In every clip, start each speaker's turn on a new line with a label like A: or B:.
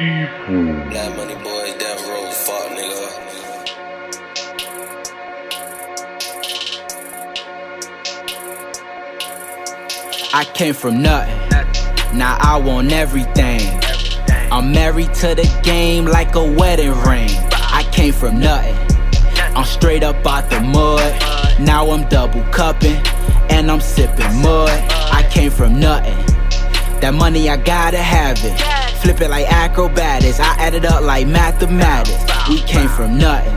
A: evil.
B: Black money boys, death row, fuck nigga.
C: I came from nothing. Now I want everything. I'm married to the game like a wedding ring. I came from nothing. I'm straight up out the mud. Now I'm double cupping and I'm sipping mud. I came from nothing. That money I gotta have it. Flip it like acrobatics. I add it up like mathematics. We came from nothing.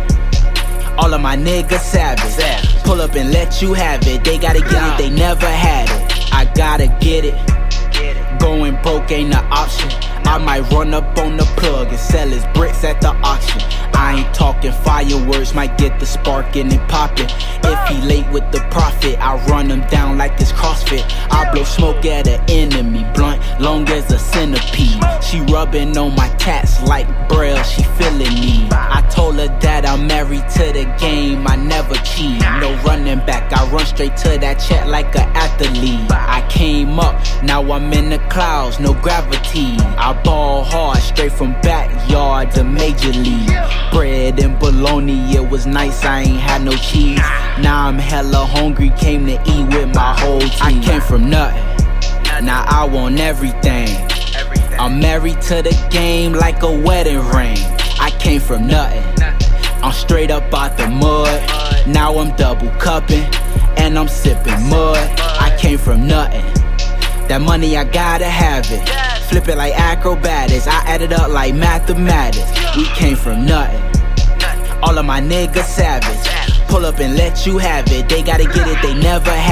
C: All of my niggas savage. Pull up and let you have it. They gotta get it, they never had it. I gotta get it. Going broke ain't an option. I might run up on the plug and sell his bricks at the auction. I ain't talking fireworks, might get the sparking and popping. If he late with the profit, I run him down like it's CrossFit. I blow smoke at an enemy, blunt, long as a centipede. She rubbing on my tats like braille, she feeling me. I told her that I'm married to the game, I never cheat. No running back, I run straight to that chat like an athlete. I came up, now I'm in the clouds, no gravity. I ball hard, straight from backyard to major league. Bread and bologna, it was nice, I ain't had no cheese. Now I'm hella hungry, came to eat with my whole team. I came from nothing, now I want everything. I'm married to the game like a wedding ring. I came from nothing. I'm straight up out the mud. Now I'm double cupping and I'm sipping mud. I came from nothing. That money I gotta have it. Flip it like acrobatics. I add it up like mathematics. We came from nothing. All of my niggas savage. Pull up and let you have it. They gotta get it, they never had